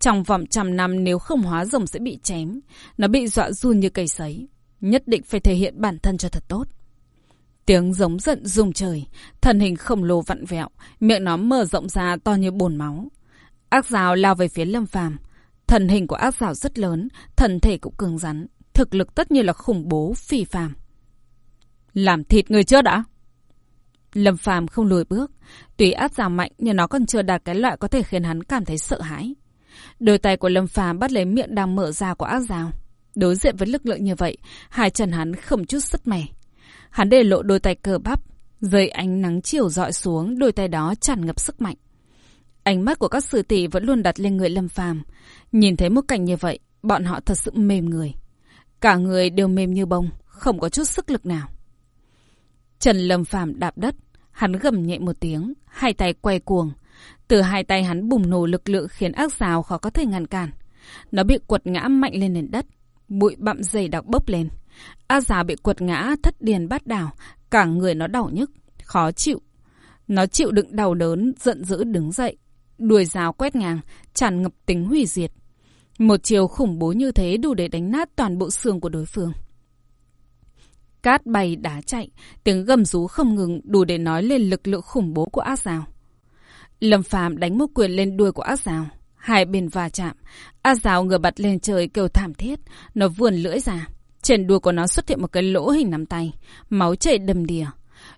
Trong vòng trăm năm nếu không hóa rồng sẽ bị chém. Nó bị dọa run như cây sấy. Nhất định phải thể hiện bản thân cho thật tốt. Tiếng giống giận rung trời, thân hình khổng lồ vặn vẹo, miệng nó mở rộng ra to như bồn máu. Ác rào lao về phía lâm phàm. Thần hình của ác rào rất lớn, thân thể cũng cường rắn, thực lực tất nhiên là khủng bố, phi phàm. Làm thịt người chưa đã? Lâm phàm không lùi bước, tuy ác giảm mạnh nhưng nó còn chưa đạt cái loại có thể khiến hắn cảm thấy sợ hãi. Đôi tay của Lâm phàm bắt lấy miệng đang mở ra của ác dao. Đối diện với lực lượng như vậy, hai chân hắn không chút sức mẻ. Hắn để lộ đôi tay cơ bắp, dưới ánh nắng chiều dọi xuống, đôi tay đó tràn ngập sức mạnh. Ánh mắt của các sư tỷ vẫn luôn đặt lên người Lâm Phàm. Nhìn thấy một cảnh như vậy, bọn họ thật sự mềm người. Cả người đều mềm như bông, không có chút sức lực nào. Trần Lâm Phàm đạp đất, hắn gầm nhẹ một tiếng, hai tay quay cuồng. Từ hai tay hắn bùng nổ lực lượng khiến ác xào khó có thể ngăn cản. Nó bị quật ngã mạnh lên nền đất, bụi bặm dày đặc bốc lên. Ác xào bị quật ngã, thất điền bát đảo, cả người nó đau nhức, khó chịu. Nó chịu đựng đau đớn, giận dữ đứng dậy. Đuôi rào quét ngang, tràn ngập tính hủy diệt. Một chiều khủng bố như thế đủ để đánh nát toàn bộ xương của đối phương. Cát bay đá chạy, tiếng gầm rú không ngừng đủ để nói lên lực lượng khủng bố của ác rào. Lâm Phàm đánh một quyền lên đuôi của ác rào. Hai bên va chạm. Ác rào ngửa bật lên trời kêu thảm thiết. Nó vươn lưỡi ra. Trên đuôi của nó xuất hiện một cái lỗ hình nắm tay. Máu chảy đầm đìa.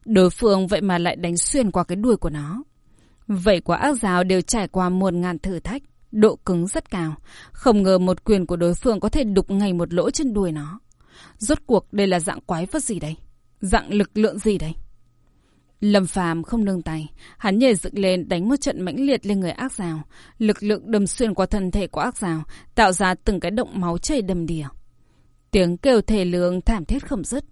Đối phương vậy mà lại đánh xuyên qua cái đuôi của nó. Vậy quả ác giáo đều trải qua một ngàn thử thách. Độ cứng rất cao. Không ngờ một quyền của đối phương có thể đục ngay một lỗ trên đuôi nó. Rốt cuộc đây là dạng quái vật gì đây? Dạng lực lượng gì đây? Lâm Phàm không nương tay, hắn nhảy dựng lên đánh một trận mãnh liệt lên người ác rào, lực lượng đâm xuyên qua thân thể của ác rào, tạo ra từng cái động máu chảy đầm đìa. Tiếng kêu thể lương thảm thiết không dứt.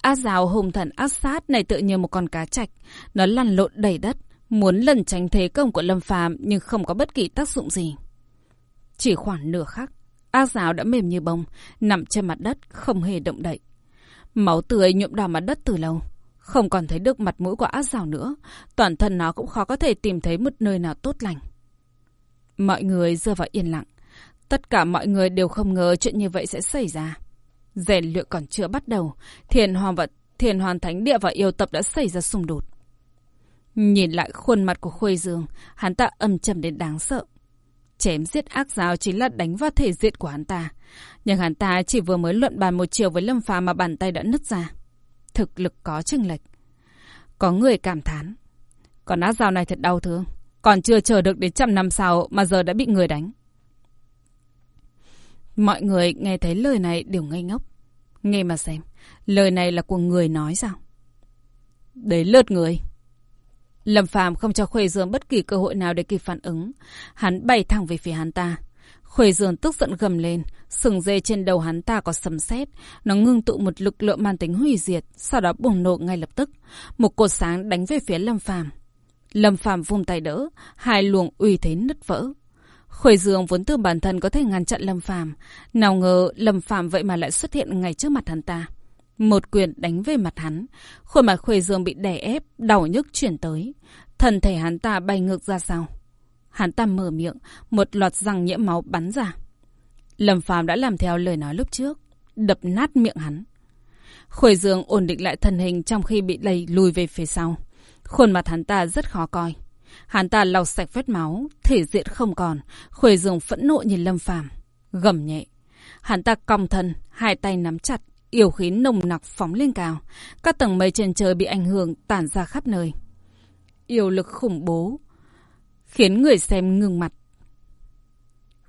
Ác rào hùng thần ác sát này tự như một con cá chạch, nó lăn lộn đầy đất, muốn lần tránh thế công của Lâm Phàm nhưng không có bất kỳ tác dụng gì. Chỉ khoảng nửa khắc, ác giáo đã mềm như bông, nằm trên mặt đất, không hề động đậy. Máu tươi nhuộm đỏ mặt đất từ lâu, không còn thấy được mặt mũi của ác rào nữa, toàn thân nó cũng khó có thể tìm thấy một nơi nào tốt lành. Mọi người rơi vào yên lặng. Tất cả mọi người đều không ngờ chuyện như vậy sẽ xảy ra. Rèn luyện còn chưa bắt đầu, thiền hoàng và thiền hoàn thánh địa và yêu tập đã xảy ra xung đột. Nhìn lại khuôn mặt của Khuê Dương, hắn ta âm trầm đến đáng sợ. Chém giết ác giáo chính là đánh vào thể diện của hắn ta. Nhưng hắn ta chỉ vừa mới luận bàn một chiều với Lâm Phàm mà bàn tay đã nứt ra. Thực lực có chênh lệch. Có người cảm thán. Còn ác giáo này thật đau thương. Còn chưa chờ được đến trăm năm sau mà giờ đã bị người đánh. Mọi người nghe thấy lời này đều ngây ngốc. Nghe mà xem, lời này là của người nói sao? Đấy lượt người. Lâm Phàm không cho Khuê Dương bất kỳ cơ hội nào để kịp phản ứng. Hắn bay thẳng về phía hắn ta. Khuê Dương tức giận gầm lên, sừng dê trên đầu hắn ta có sầm sét, nó ngưng tụ một lực lượng mang tính hủy diệt, sau đó bùng nổ ngay lập tức. Một cột sáng đánh về phía Lâm Phàm. Lâm Phàm vung tay đỡ, hai luồng uy thế nứt vỡ. Khuê Dương vốn tưởng bản thân có thể ngăn chặn Lâm Phàm, nào ngờ Lâm Phàm vậy mà lại xuất hiện ngay trước mặt hắn ta. Một quyền đánh về mặt hắn, khuôn mặt Khuê Dương bị đè ép, đau nhức chuyển tới. thân thể hắn ta bay ngược ra sau. Hắn ta mở miệng, một loạt răng nhiễm máu bắn ra. Lâm Phàm đã làm theo lời nói lúc trước, đập nát miệng hắn. Khuê Dương ổn định lại thân hình trong khi bị đẩy lùi về phía sau. Khuôn mặt hắn ta rất khó coi. Hắn ta lau sạch vết máu, thể diện không còn, Khuê Dương phẫn nộ nhìn Lâm Phàm, gầm nhẹ. Hắn ta cong thân, hai tay nắm chặt, yêu khí nồng nặc phóng lên cao. Các tầng mây trên trời bị ảnh hưởng tản ra khắp nơi. Yêu lực khủng bố, khiến người xem ngừng mặt.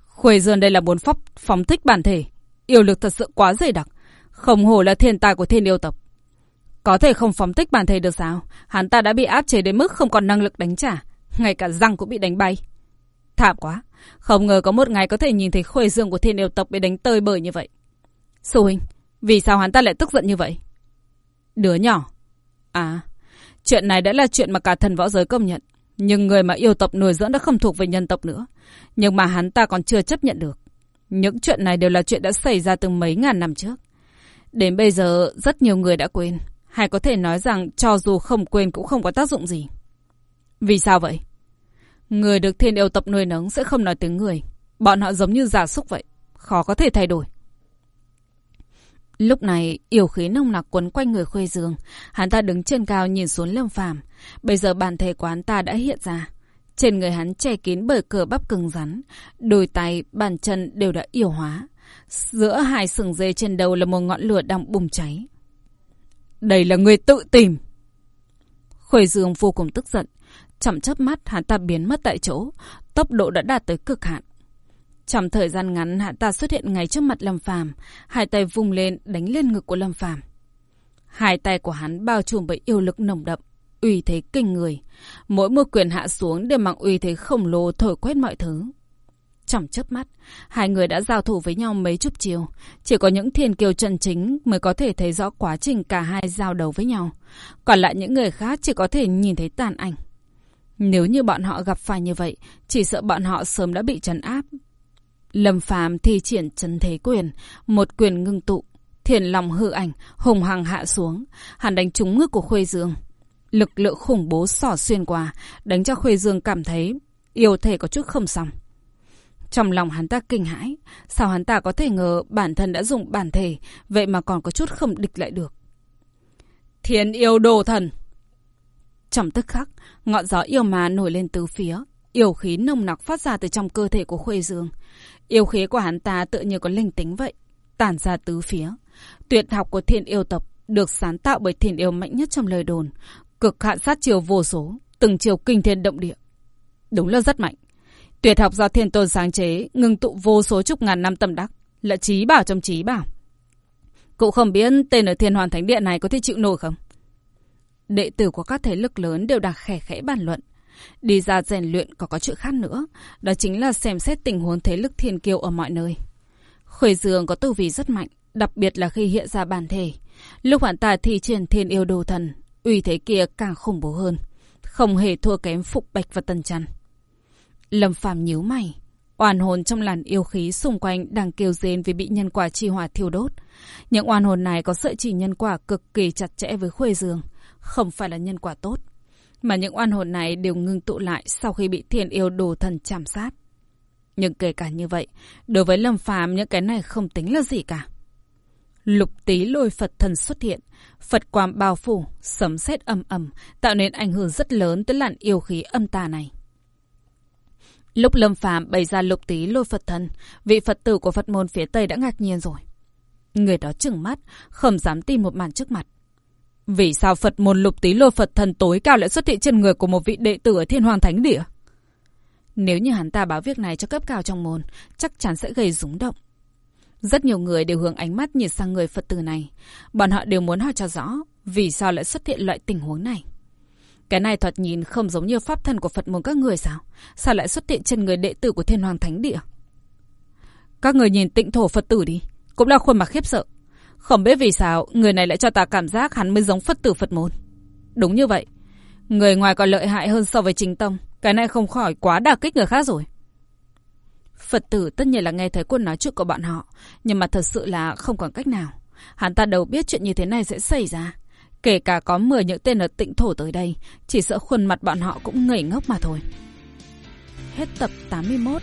Khuê Dương đây là muốn pháp phóng thích bản thể. Yêu lực thật sự quá dày đặc. Không hổ là thiên tài của thiên yêu tộc. Có thể không phóng thích bản thể được sao? Hắn ta đã bị áp chế đến mức không còn năng lực đánh trả. Ngay cả răng cũng bị đánh bay. Thảm quá. Không ngờ có một ngày có thể nhìn thấy khuê dương của thiên yêu tộc bị đánh tơi bời như vậy. Sư huynh, vì sao hắn ta lại tức giận như vậy? Đứa nhỏ. À, chuyện này đã là chuyện mà cả thần võ giới công nhận. Nhưng người mà yêu tộc nuôi dưỡng đã không thuộc về nhân tộc nữa. Nhưng mà hắn ta còn chưa chấp nhận được. Những chuyện này đều là chuyện đã xảy ra từ mấy ngàn năm trước. Đến bây giờ, rất nhiều người đã quên. Hay có thể nói rằng cho dù không quên cũng không có tác dụng gì. Vì sao vậy? Người được thiên yêu tập nuôi nấng sẽ không nói tiếng người. Bọn họ giống như giả súc vậy. Khó có thể thay đổi. Lúc này, yêu khí nồng nặc quấn quanh người Khuê Dương. Hắn ta đứng trên cao nhìn xuống Lâm Phàm. Bây giờ bản thể quán ta đã hiện ra. Trên người hắn che kín bởi cờ bắp cứng rắn. Đôi tay, bàn chân đều đã yêu hóa. Giữa hai sừng dê trên đầu là một ngọn lửa đang bùng cháy. Đây là người tự tìm. Khuê Dương vô cùng tức giận. Chậm chớp mắt hắn ta biến mất tại chỗ. Tốc độ đã đạt tới cực hạn. Trong thời gian ngắn hắn ta xuất hiện ngay trước mặt Lâm Phàm, hai tay vung lên đánh lên ngực của Lâm Phàm. Hai tay của hắn bao trùm bởi yêu lực nồng đậm, uy thế kinh người. Mỗi một quyền hạ xuống đều mang uy thế khổng lồ thổi quét mọi thứ. Trong chớp mắt, hai người đã giao thủ với nhau mấy chục chiều. Chỉ có những thiên kiều chân chính mới có thể thấy rõ quá trình cả hai giao đấu với nhau. Còn lại những người khác chỉ có thể nhìn thấy tàn ảnh. Nếu như bọn họ gặp phải như vậy, chỉ sợ bọn họ sớm đã bị trấn áp. Lâm Phàm thi triển chân thế quyền, một quyền ngưng tụ, thiền lòng hư ảnh, hùng hằng hạ xuống, hắn đánh trúng ngực của Khuê Dương. Lực lượng khủng bố xỏ xuyên qua, đánh cho Khuê Dương cảm thấy yêu thể có chút không xong. Trong lòng hắn ta kinh hãi, sao hắn ta có thể ngờ bản thân đã dùng bản thể, vậy mà còn có chút không địch lại được. Thiên yêu đồ thần Trong tức khắc, ngọn gió yêu mà nổi lên từ phía, yêu khí nồng nặc phát ra từ trong cơ thể của Khuê Dương. Yêu khí của hắn ta tựa như có linh tính vậy, tản ra tứ phía. Tuyệt học của thiên yêu tập được sáng tạo bởi thiên yêu mạnh nhất trong lời đồn, cực hạn sát chiều vô số, từng chiều kinh thiên động địa. Đúng là rất mạnh. Tuyệt học do thiên tôn sáng chế, ngừng tụ vô số chục ngàn năm tâm đắc, là trí bảo trong trí bảo. Cụ không biết tên ở thiên hoàn thánh điện này có thể chịu nổi không? Đệ tử của các thế lực lớn đều đang khẽ khẽ bàn luận. Đi ra rèn luyện có có chuyện khác nữa, đó chính là xem xét tình huống thế lực thiên kiêu ở mọi nơi. Khuê Dương có tu vi rất mạnh, đặc biệt là khi hiện ra bản thể. Lúc hoàn ta thi triển thiên yêu đồ thần, uy thế kia càng khủng bố hơn. Không hề thua kém Phục Bạch và Tân Trăn. Lâm Phàm nhíu mày. Oan hồn trong làn yêu khí xung quanh đang kêu rên vì bị nhân quả chi hỏa thiêu đốt. Những oan hồn này có sợi chỉ nhân quả cực kỳ chặt chẽ với Khuê Dương. Không phải là nhân quả tốt. Mà những oan hồn này đều ngưng tụ lại sau khi bị thiên yêu đồ thần chạm sát. Nhưng kể cả như vậy, đối với Lâm Phàm những cái này không tính là gì cả. Lục tí lôi Phật thần xuất hiện, Phật quang bao phủ, sấm sét âm ầm, tạo nên ảnh hưởng rất lớn tới làn yêu khí âm tà này. Lúc Lâm Phàm bày ra lục tí lôi Phật thần, vị Phật tử của Phật môn phía Tây đã ngạc nhiên rồi. Người đó chừng mắt, không dám tin một màn trước mặt. Vì sao Phật môn lục tí lô Phật thần tối cao lại xuất hiện trên người của một vị đệ tử ở thiên hoàng thánh địa? Nếu như hắn ta báo việc này cho cấp cao trong môn, chắc chắn sẽ gây rúng động. Rất nhiều người đều hướng ánh mắt nhìn sang người Phật tử này. Bọn họ đều muốn hỏi cho rõ vì sao lại xuất hiện loại tình huống này. Cái này thoạt nhìn không giống như pháp thân của Phật môn các người sao? Sao lại xuất hiện trên người đệ tử của thiên hoàng thánh địa? Các người nhìn tịnh thổ Phật tử đi, cũng là khuôn mặt khiếp sợ. Không biết vì sao người này lại cho ta cảm giác hắn mới giống Phật tử Phật môn. Đúng như vậy. Người ngoài còn lợi hại hơn so với chính tông. Cái này không khỏi quá đả kích người khác rồi. Phật tử tất nhiên là nghe thấy quân nói chuyện của bọn họ. Nhưng mà thật sự là không còn cách nào. Hắn ta đâu biết chuyện như thế này sẽ xảy ra. Kể cả có 10 những tên ở tịnh thổ tới đây, chỉ sợ khuôn mặt bọn họ cũng ngẩy ngốc mà thôi. Hết tập 81.